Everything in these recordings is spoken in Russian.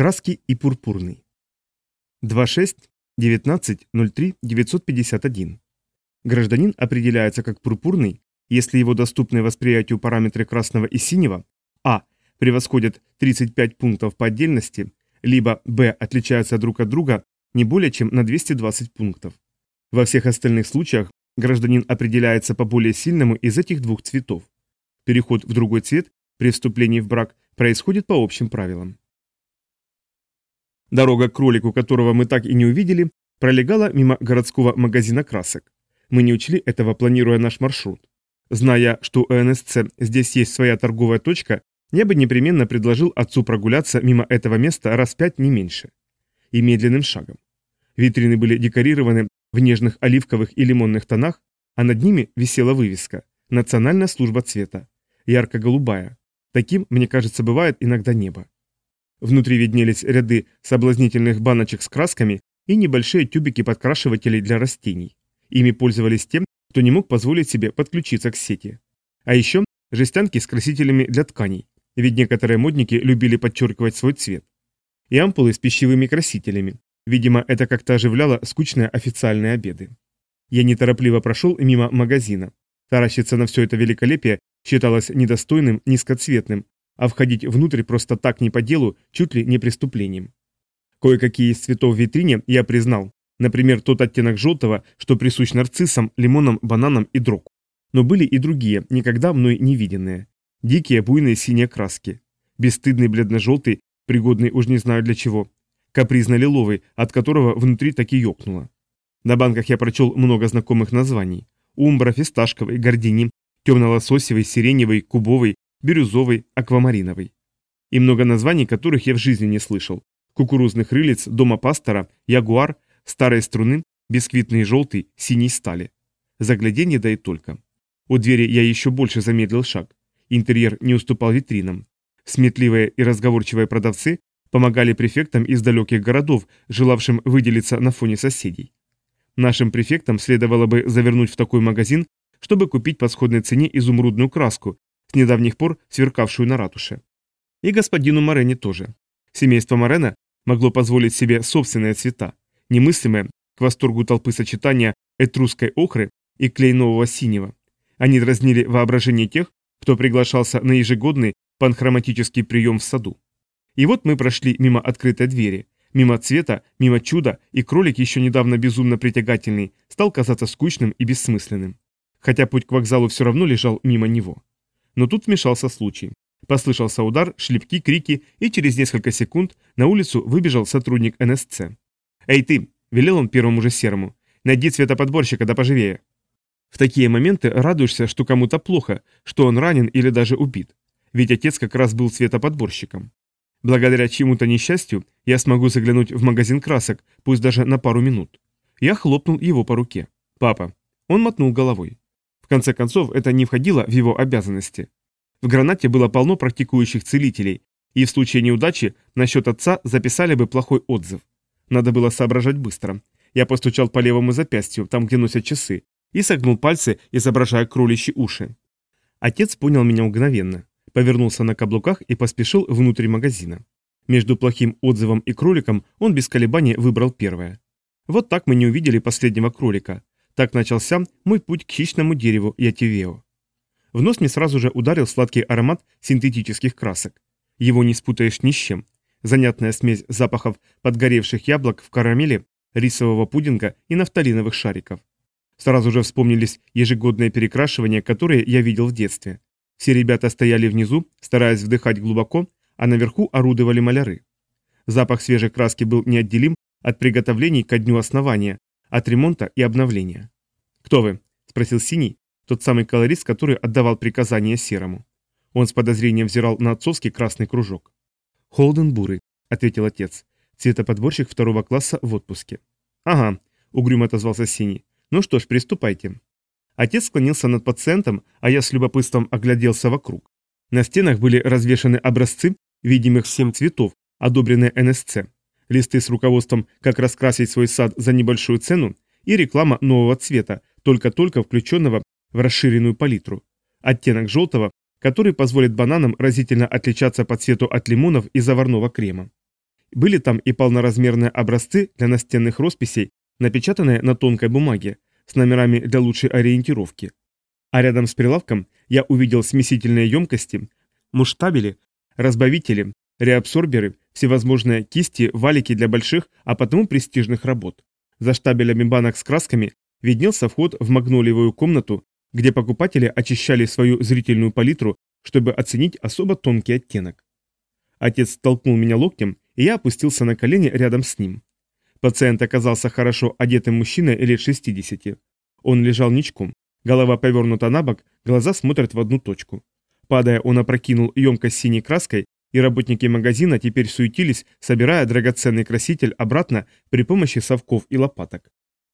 Краски и пурпурный. 26.19.03.951. Гражданин определяется как пурпурный, если его доступные восприятию параметры красного и синего а. превосходят 35 пунктов по отдельности, либо б. отличаются друг от друга не более чем на 220 пунктов. Во всех остальных случаях гражданин определяется по более сильному из этих двух цветов. Переход в другой цвет при вступлении в брак происходит по общим правилам. Дорога к кролику, которого мы так и не увидели, пролегала мимо городского магазина красок. Мы не учли этого, планируя наш маршрут. Зная, что у НСЦ здесь есть своя торговая точка, я бы непременно предложил отцу прогуляться мимо этого места раз пять не меньше. И медленным шагом. Витрины были декорированы в нежных оливковых и лимонных тонах, а над ними висела вывеска «Национальная служба цвета», ярко-голубая. Таким, мне кажется, бывает иногда небо. Внутри виднелись ряды соблазнительных баночек с красками и небольшие тюбики подкрашивателей для растений. Ими пользовались тем, кто не мог позволить себе подключиться к сети. А еще жестянки с красителями для тканей, ведь некоторые модники любили подчеркивать свой цвет. И ампулы с пищевыми красителями. Видимо, это как-то оживляло скучные официальные обеды. Я неторопливо прошел мимо магазина. Таращиться на все это великолепие считалось недостойным, низкоцветным, а входить внутрь просто так не по делу, чуть ли не преступлением. Кое-какие из цветов в витрине я признал, например, тот оттенок желтого, что присущ нарциссам, лимонам, бананам и дроку. Но были и другие, никогда мной не виденные. Дикие буйные синие краски. Бесстыдный бледно-желтый, пригодный уж не знаю для чего. Капризно-лиловый, от которого внутри так и ёкнуло. На банках я прочел много знакомых названий. Умбра, фисташковый, гордини, темно-лососевый, сиреневый, кубовый, бирюзовый, аквамариновый. И много названий, которых я в жизни не слышал. Кукурузных рылиц, дома пастора, ягуар, старой струны, бисквитный желтый, синий стали. Загляденье да и только. У двери я еще больше замедлил шаг. Интерьер не уступал витринам. Сметливые и разговорчивые продавцы помогали префектам из далеких городов, желавшим выделиться на фоне соседей. Нашим префектам следовало бы завернуть в такой магазин, чтобы купить по сходной цене изумрудную краску, с недавних пор сверкавшую на ратуше. И господину Морене тоже. Семейство Морена могло позволить себе собственные цвета, немыслимые к восторгу толпы сочетания этрусской охры и клейнового синего. Они дразнили воображение тех, кто приглашался на ежегодный панхроматический прием в саду. И вот мы прошли мимо открытой двери, мимо цвета, мимо чуда, и кролик, еще недавно безумно притягательный, стал казаться скучным и бессмысленным. Хотя путь к вокзалу все равно лежал мимо него. Но тут вмешался случай. Послышался удар, шлепки, крики, и через несколько секунд на улицу выбежал сотрудник НСЦ. «Эй ты!» – велел он первому же серому. «Найди цветоподборщика, да поживее!» В такие моменты радуешься, что кому-то плохо, что он ранен или даже убит. Ведь отец как раз был цветоподборщиком. Благодаря чему-то несчастью я смогу заглянуть в магазин красок, пусть даже на пару минут. Я хлопнул его по руке. «Папа». Он мотнул головой конце концов, это не входило в его обязанности. В гранате было полно практикующих целителей, и в случае неудачи насчет отца записали бы плохой отзыв. Надо было соображать быстро. Я постучал по левому запястью, там, где носят часы, и согнул пальцы, изображая кроличьи уши. Отец понял меня мгновенно, повернулся на каблуках и поспешил внутрь магазина. Между плохим отзывом и кроликом он без колебаний выбрал первое. Вот так мы не увидели последнего кролика, так начался мой путь к хищному дереву Ятивео. В нос мне сразу же ударил сладкий аромат синтетических красок. Его не спутаешь ни с чем. Занятная смесь запахов подгоревших яблок в карамели, рисового пудинга и нафталиновых шариков. Сразу же вспомнились ежегодные перекрашивания, которые я видел в детстве. Все ребята стояли внизу, стараясь вдыхать глубоко, а наверху орудовали маляры. Запах свежей краски был неотделим от приготовлений ко дню основания, от ремонта и обновления. «Кто вы?» – спросил Синий, тот самый колорист, который отдавал приказания Серому. Он с подозрением взирал на отцовский красный кружок. «Холден Буры», – ответил отец, цветоподборщик второго класса в отпуске. «Ага», – угрюмо отозвался Синий. «Ну что ж, приступайте». Отец склонился над пациентом, а я с любопытством огляделся вокруг. На стенах были развешаны образцы, видимых всем цветов, одобренные НСЦ листы с руководством, как раскрасить свой сад за небольшую цену, и реклама нового цвета, только-только включенного в расширенную палитру. Оттенок желтого, который позволит бананам разительно отличаться по цвету от лимонов и заварного крема. Были там и полноразмерные образцы для настенных росписей, напечатанные на тонкой бумаге, с номерами для лучшей ориентировки. А рядом с прилавком я увидел смесительные емкости, муштабели, разбавители, реабсорберы, всевозможные кисти, валики для больших, а потому престижных работ. За штабелями банок с красками виднелся вход в магнолиевую комнату, где покупатели очищали свою зрительную палитру, чтобы оценить особо тонкий оттенок. Отец толкнул меня локтем, и я опустился на колени рядом с ним. Пациент оказался хорошо одетым мужчиной лет 60. Он лежал ничком, голова повернута на бок, глаза смотрят в одну точку. Падая, он опрокинул емкость синей краской, и работники магазина теперь суетились, собирая драгоценный краситель обратно при помощи совков и лопаток.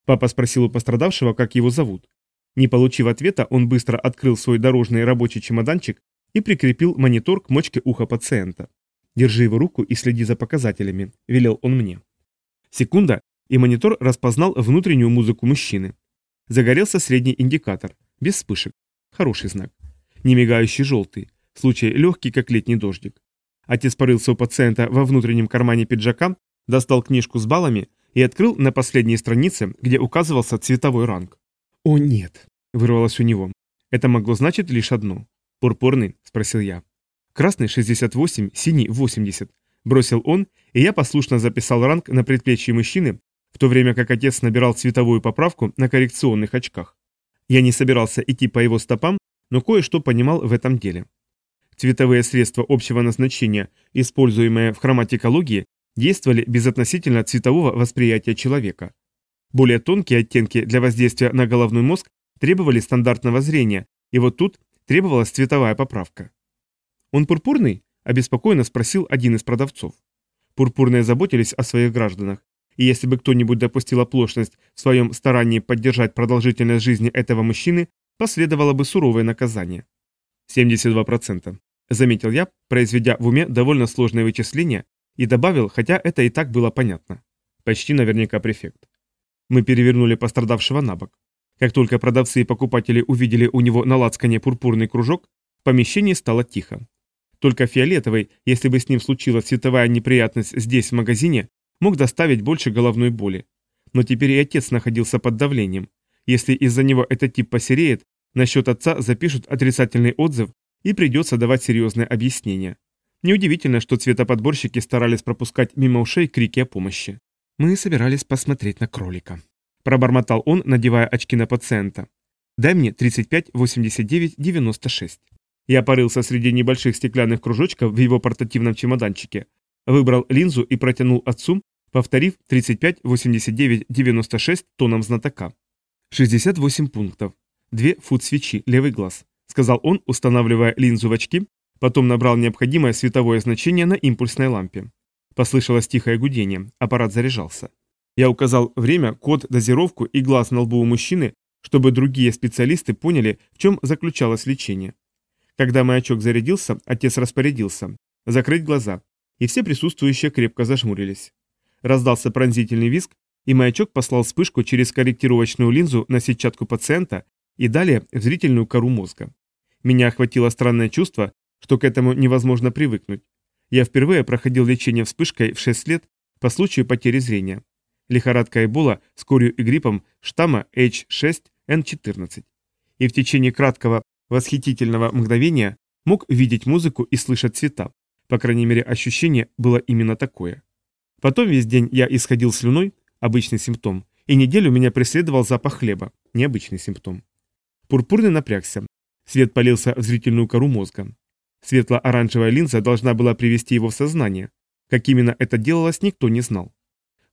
Папа спросил у пострадавшего, как его зовут. Не получив ответа, он быстро открыл свой дорожный рабочий чемоданчик и прикрепил монитор к мочке уха пациента. «Держи его руку и следи за показателями», – велел он мне. Секунда, и монитор распознал внутреннюю музыку мужчины. Загорелся средний индикатор, без вспышек. Хороший знак. Не мигающий желтый. Случай легкий, как летний дождик. Отец порылся у пациента во внутреннем кармане пиджака, достал книжку с баллами и открыл на последней странице, где указывался цветовой ранг. «О нет!» – вырвалось у него. Это могло значить лишь одно. «Пурпурный?» – спросил я. «Красный 68, синий 80», – бросил он, и я послушно записал ранг на предплечье мужчины, в то время как отец набирал цветовую поправку на коррекционных очках. Я не собирался идти по его стопам, но кое-что понимал в этом деле. Цветовые средства общего назначения, используемые в хроматикологии, действовали безотносительно цветового восприятия человека. Более тонкие оттенки для воздействия на головной мозг требовали стандартного зрения, и вот тут требовалась цветовая поправка. «Он пурпурный?» – обеспокоенно спросил один из продавцов. Пурпурные заботились о своих гражданах, и если бы кто-нибудь допустил оплошность в своем старании поддержать продолжительность жизни этого мужчины, последовало бы суровое наказание. 72%, заметил я, произведя в уме довольно сложное вычисление, и добавил, хотя это и так было понятно. Почти наверняка префект. Мы перевернули пострадавшего на бок. Как только продавцы и покупатели увидели у него на лацкане пурпурный кружок, в помещении стало тихо. Только фиолетовый, если бы с ним случилась световая неприятность здесь, в магазине, мог доставить больше головной боли. Но теперь и отец находился под давлением. Если из-за него этот тип посереет, насчет отца запишут отрицательный отзыв и придется давать серьезные объяснения. Неудивительно, что цветоподборщики старались пропускать мимо ушей крики о помощи. «Мы собирались посмотреть на кролика», – пробормотал он, надевая очки на пациента. «Дай мне 35, 89, 96». Я порылся среди небольших стеклянных кружочков в его портативном чемоданчике, выбрал линзу и протянул отцу, повторив 35, 89, 96 тоном знатока. 68 пунктов. Две фут свечи, левый глаз, сказал он, устанавливая линзу в очки, потом набрал необходимое световое значение на импульсной лампе. Послышалось тихое гудение, аппарат заряжался. Я указал время, код, дозировку и глаз на лбу у мужчины, чтобы другие специалисты поняли, в чем заключалось лечение. Когда маячок зарядился, отец распорядился. Закрыть глаза. И все присутствующие крепко зажмурились. Раздался пронзительный визг, и маячок послал вспышку через корректировочную линзу на сетчатку пациента и далее в зрительную кору мозга. Меня охватило странное чувство, что к этому невозможно привыкнуть. Я впервые проходил лечение вспышкой в 6 лет по случаю потери зрения. Лихорадка Эбола с корью и гриппом штамма H6N14. И в течение краткого, восхитительного мгновения мог видеть музыку и слышать цвета. По крайней мере, ощущение было именно такое. Потом весь день я исходил слюной, обычный симптом, и неделю меня преследовал запах хлеба, необычный симптом. Пурпурный напрягся. Свет полился в зрительную кору мозга. Светло-оранжевая линза должна была привести его в сознание. Как именно это делалось, никто не знал.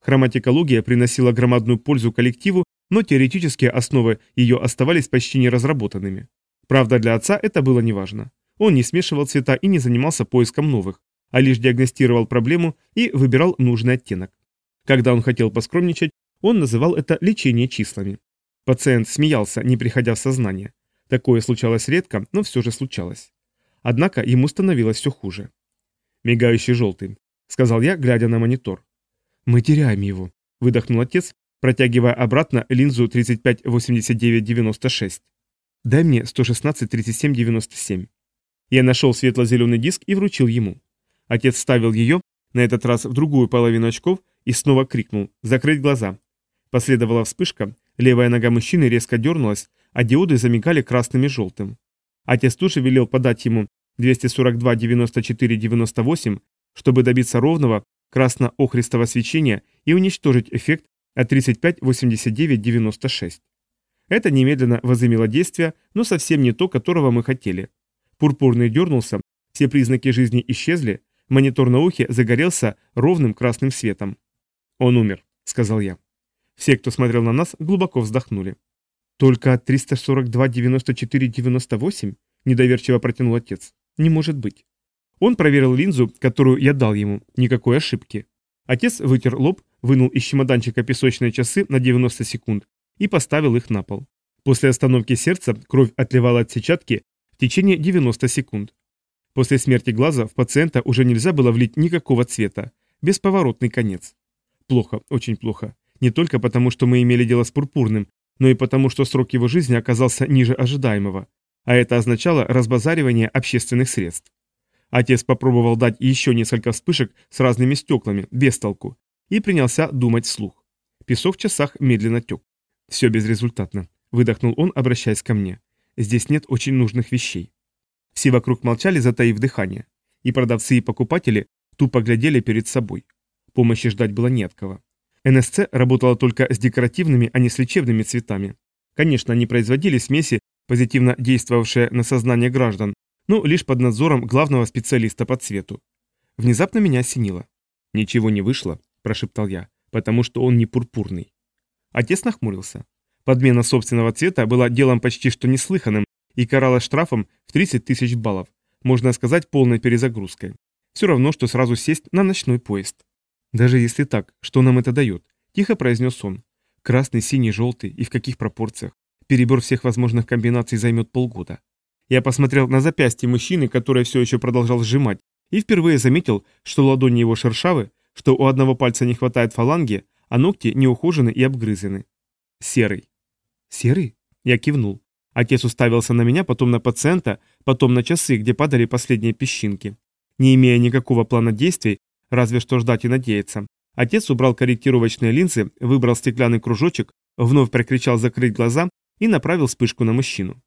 Хроматикология приносила громадную пользу коллективу, но теоретические основы ее оставались почти неразработанными. Правда, для отца это было неважно. Он не смешивал цвета и не занимался поиском новых, а лишь диагностировал проблему и выбирал нужный оттенок. Когда он хотел поскромничать, он называл это лечение числами. Пациент смеялся, не приходя в сознание. Такое случалось редко, но все же случалось. Однако ему становилось все хуже. «Мигающий желтый», — сказал я, глядя на монитор. «Мы теряем его», — выдохнул отец, протягивая обратно линзу 358996. «Дай мне 116-37-97». Я нашел светло-зеленый диск и вручил ему. Отец ставил ее, на этот раз в другую половину очков, и снова крикнул «Закрыть глаза!». Последовала вспышка, левая нога мужчины резко дернулась, а диоды замигали красным и желтым. Отец тоже велел подать ему 242-94-98, чтобы добиться ровного красно-охристого свечения и уничтожить эффект от 35-89-96. Это немедленно возымело действие, но совсем не то, которого мы хотели. Пурпурный дернулся, все признаки жизни исчезли, монитор на ухе загорелся ровным красным светом. «Он умер», — сказал я. Все, кто смотрел на нас, глубоко вздохнули. «Только 342-94-98?» — недоверчиво протянул отец. «Не может быть». Он проверил линзу, которую я дал ему. Никакой ошибки. Отец вытер лоб, вынул из чемоданчика песочные часы на 90 секунд и поставил их на пол. После остановки сердца кровь отливала от сетчатки в течение 90 секунд. После смерти глаза в пациента уже нельзя было влить никакого цвета. Бесповоротный конец. Плохо, очень плохо. Не только потому, что мы имели дело с пурпурным, но и потому, что срок его жизни оказался ниже ожидаемого. А это означало разбазаривание общественных средств. Отец попробовал дать еще несколько вспышек с разными стеклами, без толку, и принялся думать вслух. Песок в часах медленно тек. Все безрезультатно. Выдохнул он, обращаясь ко мне. Здесь нет очень нужных вещей. Все вокруг молчали, затаив дыхание. И продавцы, и покупатели тупо глядели перед собой. Помощи ждать было не от кого. НСЦ работала только с декоративными, а не с лечебными цветами. Конечно, они производили смеси, позитивно действовавшие на сознание граждан, но лишь под надзором главного специалиста по цвету. Внезапно меня осенило. «Ничего не вышло», – прошептал я, – «потому что он не пурпурный». Отец нахмурился. Подмена собственного цвета была делом почти что неслыханным и каралась штрафом в 30 тысяч баллов, можно сказать, полной перезагрузкой. Все равно, что сразу сесть на ночной поезд. Даже если так, что нам это дает? Тихо произнес он. Красный, синий, желтый и в каких пропорциях? Перебор всех возможных комбинаций займет полгода. Я посмотрел на запястье мужчины, которое все еще продолжал сжимать, и впервые заметил, что ладони его шершавы, что у одного пальца не хватает фаланги, а ногти неухожены и обгрызены. Серый. Серый? Я кивнул. Отец уставился на меня, потом на пациента, потом на часы, где падали последние песчинки. Не имея никакого плана действий, разве что ждать и надеяться, отец убрал корректировочные линзы, выбрал стеклянный кружочек, вновь прокричал закрыть глаза и направил вспышку на мужчину.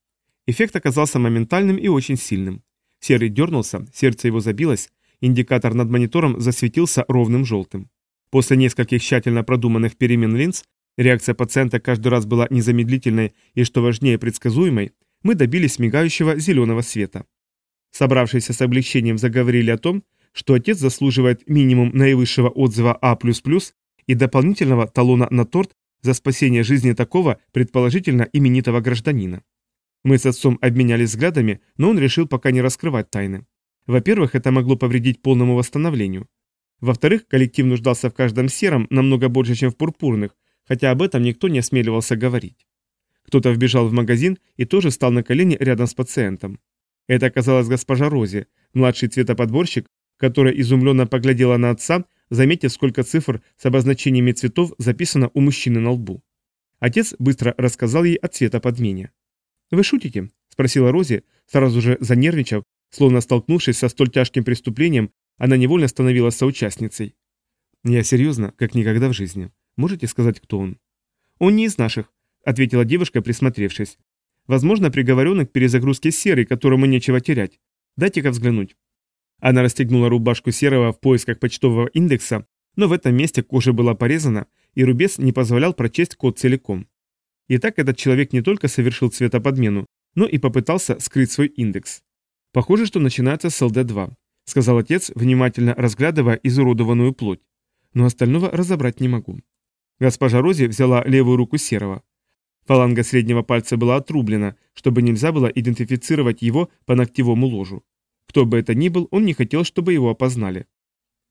Эффект оказался моментальным и очень сильным. Серый дернулся, сердце его забилось, индикатор над монитором засветился ровным желтым. После нескольких тщательно продуманных перемен линз, реакция пациента каждый раз была незамедлительной и, что важнее, предсказуемой, мы добились мигающего зеленого света. Собравшиеся с облегчением заговорили о том, что отец заслуживает минимум наивысшего отзыва А++ и дополнительного талона на торт за спасение жизни такого, предположительно, именитого гражданина. Мы с отцом обменялись взглядами, но он решил пока не раскрывать тайны. Во-первых, это могло повредить полному восстановлению. Во-вторых, коллектив нуждался в каждом сером намного больше, чем в пурпурных, хотя об этом никто не осмеливался говорить. Кто-то вбежал в магазин и тоже стал на колени рядом с пациентом. Это оказалась госпожа Рози, младший цветоподборщик, которая изумленно поглядела на отца, заметив, сколько цифр с обозначениями цветов записано у мужчины на лбу. Отец быстро рассказал ей о цветоподмене. «Вы шутите?» – спросила Рози, сразу же занервничав, словно столкнувшись со столь тяжким преступлением, она невольно становилась соучастницей. «Я серьезно, как никогда в жизни. Можете сказать, кто он?» «Он не из наших», — ответила девушка, присмотревшись. «Возможно, приговоренный к перезагрузке серый, которому нечего терять. Дайте-ка взглянуть». Она расстегнула рубашку серого в поисках почтового индекса, но в этом месте кожа была порезана, и рубец не позволял прочесть код целиком. Итак, этот человек не только совершил цветоподмену, но и попытался скрыть свой индекс. Похоже, что начинается с ЛД-2 сказал отец, внимательно разглядывая изуродованную плоть. Но остального разобрать не могу. Госпожа Рози взяла левую руку Серого. Фаланга среднего пальца была отрублена, чтобы нельзя было идентифицировать его по ногтевому ложу. Кто бы это ни был, он не хотел, чтобы его опознали.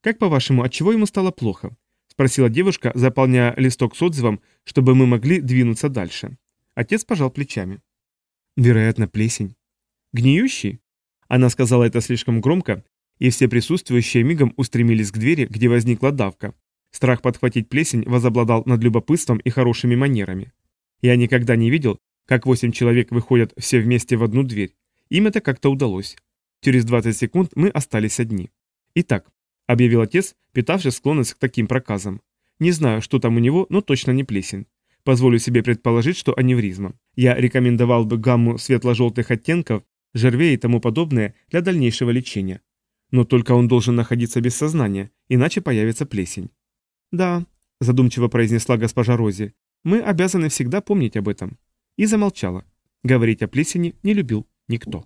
«Как по-вашему, от чего ему стало плохо?» – спросила девушка, заполняя листок с отзывом, чтобы мы могли двинуться дальше. Отец пожал плечами. «Вероятно, плесень». «Гниющий?» Она сказала это слишком громко, и все присутствующие мигом устремились к двери, где возникла давка. Страх подхватить плесень возобладал над любопытством и хорошими манерами. Я никогда не видел, как восемь человек выходят все вместе в одну дверь. Им это как-то удалось. Через 20 секунд мы остались одни. Итак, — объявил отец, питавший склонность к таким проказам. «Не знаю, что там у него, но точно не плесень. Позволю себе предположить, что аневризма. Я рекомендовал бы гамму светло-желтых оттенков, жервей и тому подобное для дальнейшего лечения. Но только он должен находиться без сознания, иначе появится плесень». «Да», — задумчиво произнесла госпожа Рози, — «мы обязаны всегда помнить об этом». И замолчала. Говорить о плесени не любил никто.